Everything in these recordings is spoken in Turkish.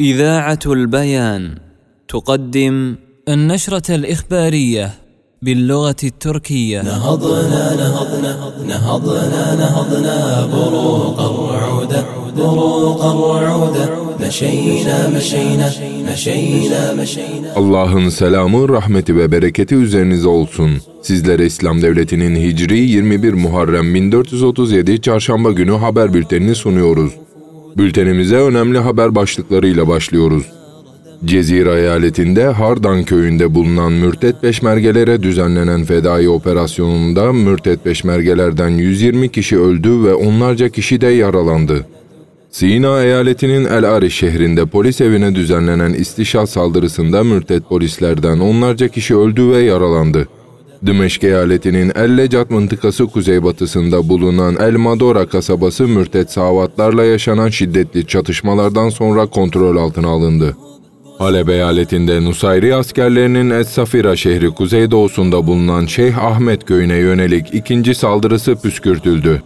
إذاعة البيان تقدم النشرة الإخبارية باللغة التركية نهضنا نهضنا نهضنا نهضنا بروق الرعودة بروق الرعودة مشينا مشينا مشينا مشينا Allah'ın selamı, rahmeti ve bereketi üzerinize olsun. Sizlere İslam Devleti'nin Hicri 21 Muharrem 1437 Çarşamba günü haber bültenini sunuyoruz. Bültenimize önemli haber başlıklarıyla başlıyoruz. Cezire eyaletinde Hardan köyünde bulunan mürtet peşmergelere düzenlenen fedai operasyonunda mürtet peşmergelerden 120 kişi öldü ve onlarca kişi de yaralandı. Sina eyaletinin El Ariş şehrinde polis evine düzenlenen istişat saldırısında mürtet polislerden onlarca kişi öldü ve yaralandı. Dimeşk eyaletinin El Lecat mıntıkası kuzeybatısında bulunan El Madora kasabası mürtet savatlarla yaşanan şiddetli çatışmalardan sonra kontrol altına alındı. Halep eyaletinde Nusayri askerlerinin Es-Safira şehri kuzeydoğusunda bulunan Şeyh Ahmet köyüne yönelik ikinci saldırısı püskürtüldü.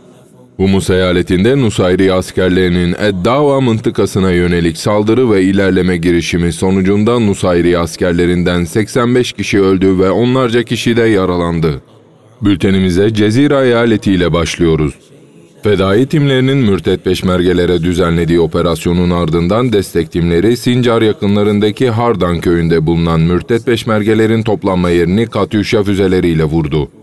Humus eyaletinde Nusayri askerlerinin Eddava mıntıkasına yönelik saldırı ve ilerleme girişimi sonucunda Nusayri askerlerinden 85 kişi öldü ve onlarca kişi de yaralandı. Bültenimize Cezire eyaleti ile başlıyoruz. Fedai timlerinin mürtet peşmergelere düzenlediği operasyonun ardından destek timleri Sincar yakınlarındaki Hardan köyünde bulunan mürtet peşmergelerin toplanma yerini Katyuşa füzeleriyle vurdu.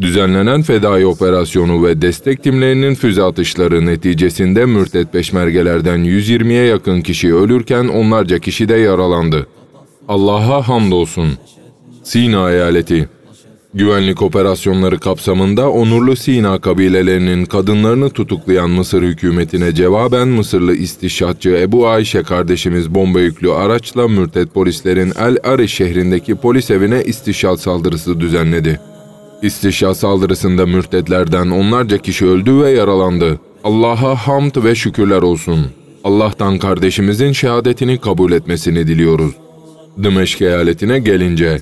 Düzenlenen fedai operasyonu ve destek timlerinin füze atışları neticesinde mürtet peşmergelerden 120'ye yakın kişi ölürken onlarca kişi de yaralandı. Allah'a hamdolsun. Sina eyaleti Güvenlik operasyonları kapsamında onurlu Sina kabilelerinin kadınlarını tutuklayan Mısır hükümetine cevaben Mısırlı istişatçı Ebu Ayşe kardeşimiz bomba yüklü araçla mürtet polislerin El Ariş şehrindeki polis evine istişat saldırısı düzenledi. İstişat saldırısında mürtetlerden onlarca kişi öldü ve yaralandı. Allah'a hamd ve şükürler olsun. Allah'tan kardeşimizin şehadetini kabul etmesini diliyoruz. Dımeşk eyaletine gelince,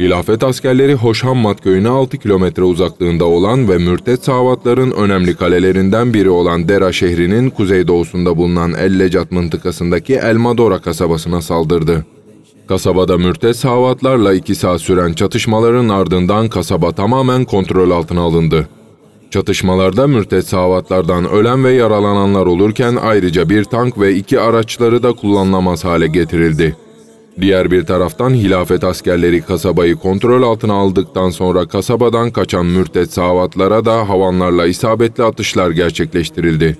Hilafet askerleri Hoşhammat köyüne 6 kilometre uzaklığında olan ve mürtet savatların önemli kalelerinden biri olan Dera şehrinin kuzeydoğusunda bulunan Ellecat mıntıkasındaki Elmadora kasabasına saldırdı. Kasabada mürtet savatlarla iki saat süren çatışmaların ardından kasaba tamamen kontrol altına alındı. Çatışmalarda mürtet savatlardan ölen ve yaralananlar olurken ayrıca bir tank ve iki araçları da kullanılamaz hale getirildi. Diğer bir taraftan hilafet askerleri kasabayı kontrol altına aldıktan sonra kasabadan kaçan mürtet savatlara da havanlarla isabetli atışlar gerçekleştirildi.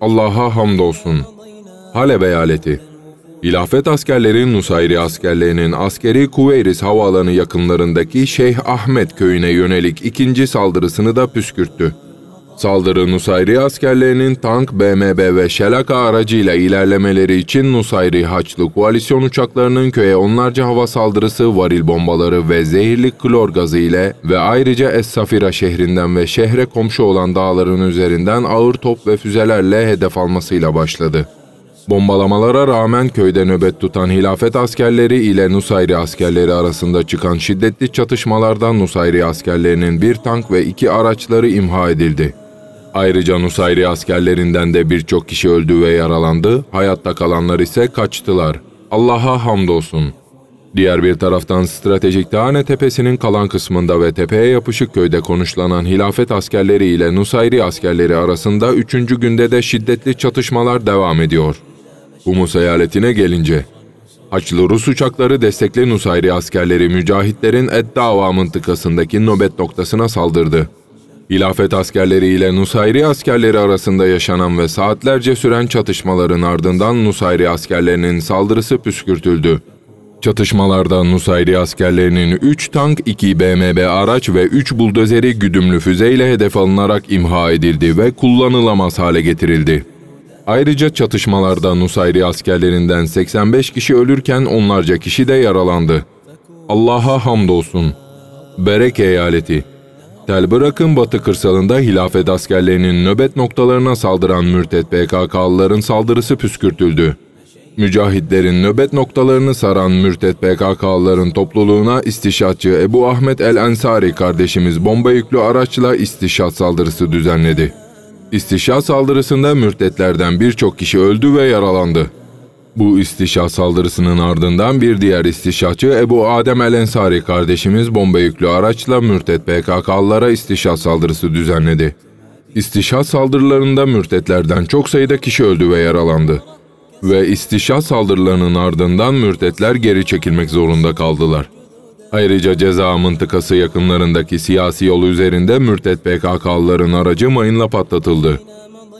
Allah'a hamdolsun. Halep eyaleti Hilafet askerleri Nusayri askerlerinin askeri Kuveyris havaalanı yakınlarındaki Şeyh Ahmet köyüne yönelik ikinci saldırısını da püskürttü. Saldırı Nusayri askerlerinin tank, BMB ve Şelaka aracıyla ilerlemeleri için Nusayri Haçlı koalisyon uçaklarının köye onlarca hava saldırısı, varil bombaları ve zehirli klor gazı ile ve ayrıca Es-Safira şehrinden ve şehre komşu olan dağların üzerinden ağır top ve füzelerle hedef almasıyla başladı. Bombalamalara rağmen köyde nöbet tutan hilafet askerleri ile Nusayri askerleri arasında çıkan şiddetli çatışmalardan Nusayri askerlerinin bir tank ve iki araçları imha edildi. Ayrıca Nusayri askerlerinden de birçok kişi öldü ve yaralandı, hayatta kalanlar ise kaçtılar. Allah'a hamdolsun. Diğer bir taraftan stratejik Tane Tepesi'nin kalan kısmında ve tepeye yapışık köyde konuşlanan hilafet askerleri ile Nusayri askerleri arasında üçüncü günde de şiddetli çatışmalar devam ediyor. Humus eyaletine gelince, Haçlı Rus uçakları destekli Nusayri askerleri mücahitlerin Eddava mıntıkasındaki nöbet noktasına saldırdı. Hilafet askerleri ile Nusayri askerleri arasında yaşanan ve saatlerce süren çatışmaların ardından Nusayri askerlerinin saldırısı püskürtüldü. Çatışmalarda Nusayri askerlerinin 3 tank, 2 BMB araç ve 3 buldozeri güdümlü füzeyle hedef alınarak imha edildi ve kullanılamaz hale getirildi. Ayrıca çatışmalarda Nusayri askerlerinden 85 kişi ölürken onlarca kişi de yaralandı. Allah'a hamdolsun. Berek eyaleti Telbırak'ın batı kırsalında hilafet askerlerinin nöbet noktalarına saldıran mürtet PKK'lıların saldırısı püskürtüldü. Mücahitlerin nöbet noktalarını saran mürtet PKK'lıların topluluğuna istişatçı Ebu Ahmet el-Ensari kardeşimiz bomba yüklü araçla istişat saldırısı düzenledi. İstişat saldırısında mürtetlerden birçok kişi öldü ve yaralandı. Bu istişah saldırısının ardından bir diğer istişahçı Ebu Adem El Ensari kardeşimiz bomba yüklü araçla mürtet PKK'lılara istişah saldırısı düzenledi. İstişah saldırılarında mürtetlerden çok sayıda kişi öldü ve yaralandı. Ve istişah saldırılarının ardından mürtetler geri çekilmek zorunda kaldılar. Ayrıca ceza mıntıkası yakınlarındaki siyasi yol üzerinde mürtet PKK'lıların aracı mayınla patlatıldı.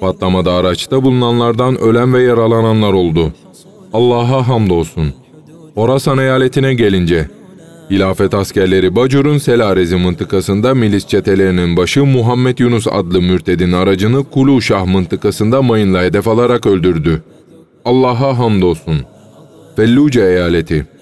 Patlamada araçta bulunanlardan ölen ve yaralananlar oldu. Allah'a hamdolsun. Horasan eyaletine gelince, Hilafet askerleri Bacur'un Selarezi mıntıkasında milis çetelerinin başı Muhammed Yunus adlı mürtedin aracını Kuluşah mıntıkasında mayınla hedef alarak öldürdü. Allah'a hamdolsun. Felluce eyaleti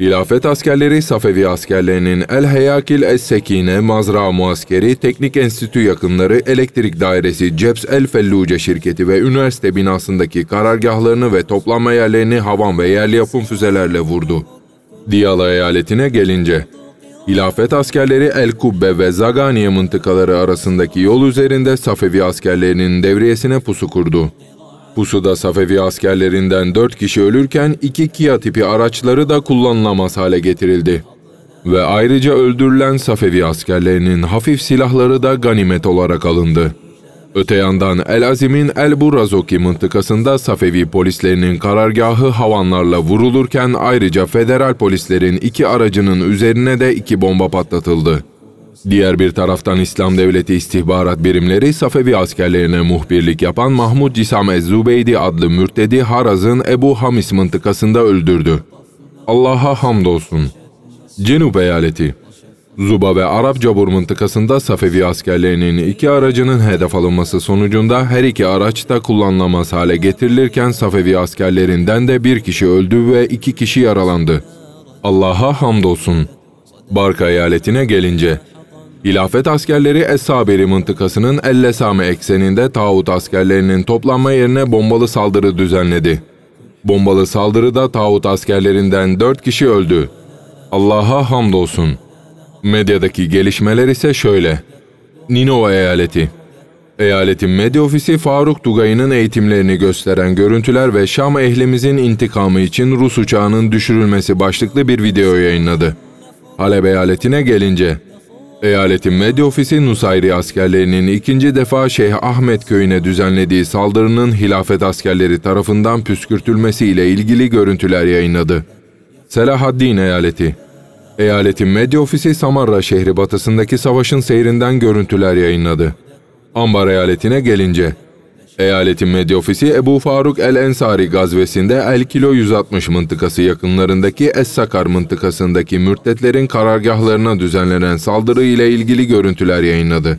Hilafet askerleri Safevi askerlerinin El Heyakil Es-Sekine Mazra Muaskeri Teknik Enstitü yakınları elektrik dairesi Ceps El Felluce şirketi ve üniversite binasındaki karargahlarını ve toplanma yerlerini havan ve yerli yapım füzelerle vurdu. Diyala eyaletine gelince, Hilafet askerleri El Kubbe ve Zaganiye mıntıkaları arasındaki yol üzerinde Safevi askerlerinin devriyesine pusu kurdu. Pusuda Safevi askerlerinden dört kişi ölürken iki Kia tipi araçları da kullanılamaz hale getirildi. Ve ayrıca öldürülen Safevi askerlerinin hafif silahları da ganimet olarak alındı. Öte yandan El Azim'in El Burazoki mıntıkasında Safevi polislerinin karargahı havanlarla vurulurken ayrıca federal polislerin iki aracının üzerine de iki bomba patlatıldı. Diğer bir taraftan İslam Devleti istihbarat birimleri Safevi askerlerine muhbirlik yapan Mahmud Cisam Ez-Zubeydi adlı mürtedi Haraz'ın Ebu Hamis mıntıkasında öldürdü. Allah'a hamdolsun. Cenub eyaleti Zuba ve Arap Cabur mıntıkasında Safevi askerlerinin iki aracının hedef alınması sonucunda her iki araç da kullanılamaz hale getirilirken Safevi askerlerinden de bir kişi öldü ve iki kişi yaralandı. Allah'a hamdolsun. Barka eyaletine gelince, Hilafet askerleri Es-Saberi mıntıkasının El-Lesame ekseninde tağut askerlerinin toplanma yerine bombalı saldırı düzenledi. Bombalı saldırıda tağut askerlerinden dört kişi öldü. Allah'a hamdolsun.'' Medyadaki gelişmeler ise şöyle. Ninova eyaleti. Eyaletin medya ofisi Faruk Tugay'ın eğitimlerini gösteren görüntüler ve Şam ehlimizin intikamı için Rus uçağının düşürülmesi başlıklı bir video yayınladı. Halep eyaletine gelince, eyaletin medya ofisi Nusayri askerlerinin ikinci defa Şeyh Ahmet köyüne düzenlediği saldırının hilafet askerleri tarafından püskürtülmesiyle ilgili görüntüler yayınladı. Selahaddin eyaleti Eyaletin medya ofisi Samarra şehri batısındaki savaşın seyrinden görüntüler yayınladı. Ambar eyaletine gelince, Eyaletin medya ofisi Ebu Faruk el-Ensari gazvesinde El Kilo 160 mıntıkası yakınlarındaki Es-Sakar mıntıkasındaki mürtetlerin karargahlarına düzenlenen saldırı ile ilgili görüntüler yayınladı.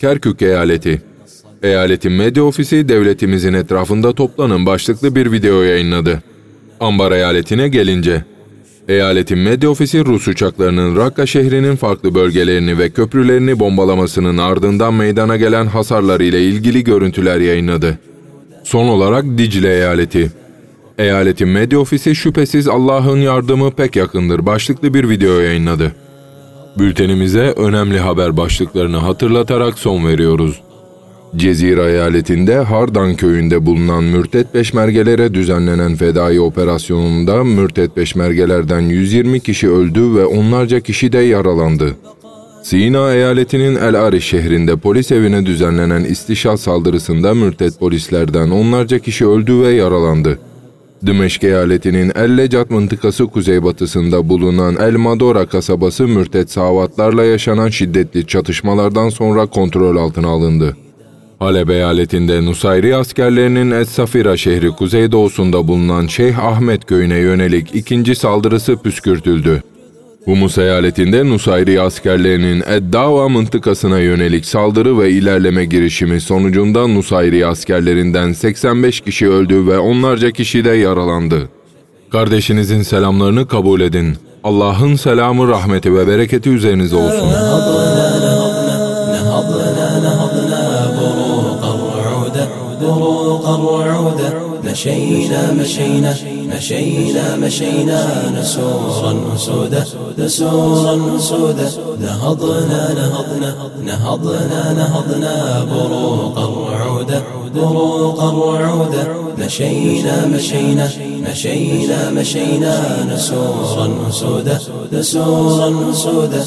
Kerkük eyaleti Eyaletin medya ofisi devletimizin etrafında toplanın başlıklı bir video yayınladı. Ambar eyaletine gelince, Eyaletin medya ofisi Rus uçaklarının Rakka şehrinin farklı bölgelerini ve köprülerini bombalamasının ardından meydana gelen hasarlar ile ilgili görüntüler yayınladı. Son olarak Dicle eyaleti. Eyaletin medya ofisi şüphesiz Allah'ın yardımı pek yakındır başlıklı bir video yayınladı. Bültenimize önemli haber başlıklarını hatırlatarak son veriyoruz. Cezire eyaletinde Hardan köyünde bulunan mürtet peşmergelere düzenlenen fedai operasyonunda mürtet peşmergelerden 120 kişi öldü ve onlarca kişi de yaralandı. Sina eyaletinin El Ariş şehrinde polis evine düzenlenen istişat saldırısında mürtet polislerden onlarca kişi öldü ve yaralandı. Dimeşk eyaletinin El Lecat mıntıkası kuzeybatısında bulunan El Madora kasabası mürtet savatlarla yaşanan şiddetli çatışmalardan sonra kontrol altına alındı. Halep eyaletinde Nusayri askerlerinin Es-Safira şehri kuzeydoğusunda bulunan Şeyh Ahmet köyüne yönelik ikinci saldırısı püskürtüldü. Humus eyaletinde Nusayri askerlerinin Eddava mıntıkasına yönelik saldırı ve ilerleme girişimi sonucunda Nusayri askerlerinden 85 kişi öldü ve onlarca kişi de yaralandı. Kardeşinizin selamlarını kabul edin. Allah'ın selamı, rahmeti ve bereketi üzerinize olsun. الرعود مشينا مشينا مشينا مشينا نسورا أسودا نسورا أسودا نهضنا نهضنا نهضنا نهضنا بروق الرعود. بروق الرعودة مشينا مشينا مشينا مشينا نسورا أسودا نسورا أسودا